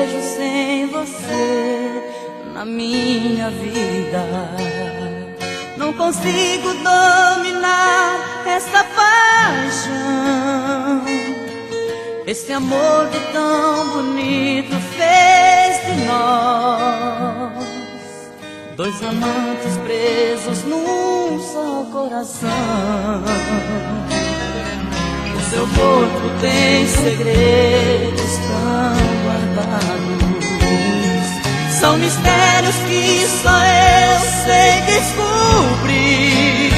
vejo sem você na minha vida. Não consigo dominar essa paixão. Esse amor que tão bonito fez de nós. Dois amantes presos num só coração. O seu corpo tem segredo São mistérios que só eu sei descobrir.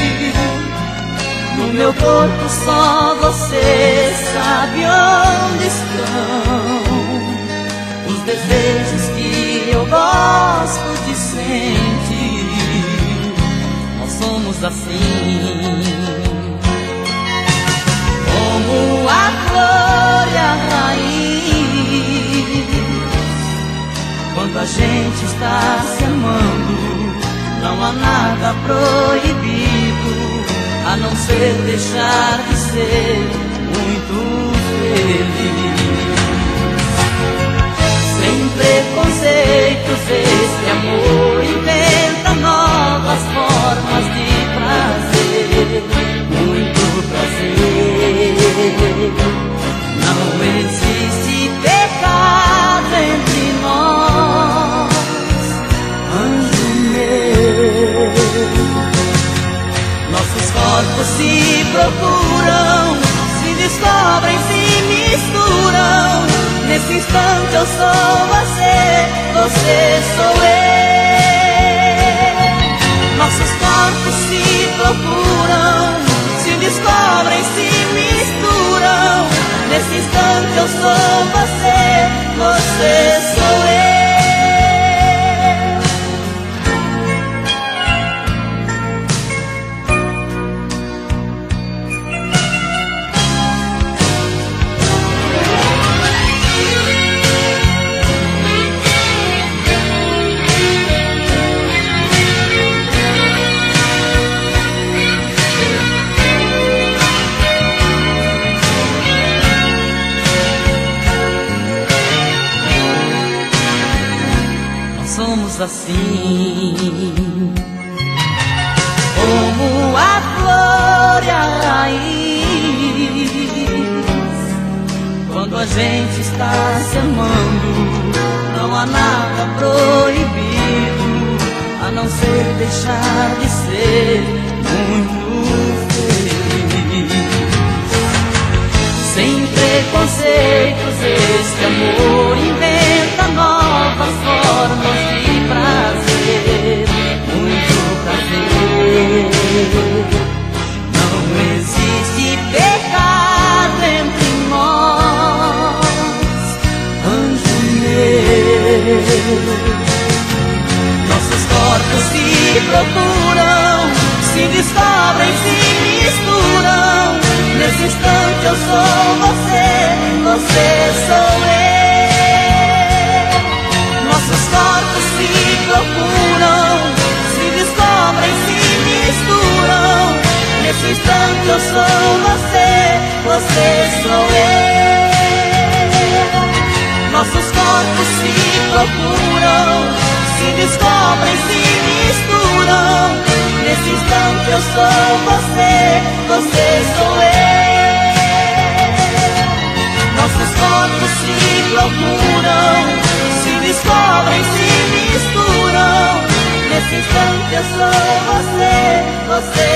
No meu corpo só você sabe onde estão os desejos que eu gosto de sentir. Nós somos assim, não há nada proibido a não ser deixar de ser se procuram, se descobrem, se misturam. Nesse instante eu sou você, você sou eu. Nossos corpos se procuram, se descobrem, se misturam. Nesse instante eu sou você, você sou eu. Somos assim, como a flor e a raiz. Quando a gente está se amando, não há nada proibido a não ser deixar de ser muito feliz. Sem preconceitos, este amor Nossos corpos se procuram, se descobrem, se misturam. Nesse instante eu sou você, você sou eu. Nossos corpos se procuram, se descobrem, se misturam. Nesse instante eu sou você, você sou eu. Nossos corpos se procuram, se descobrem, se misturam. Nesse instante eu sou você, você sou eu. Nossos corpos se procuram, se descobrem, se misturam. Nesse instante eu sou você, você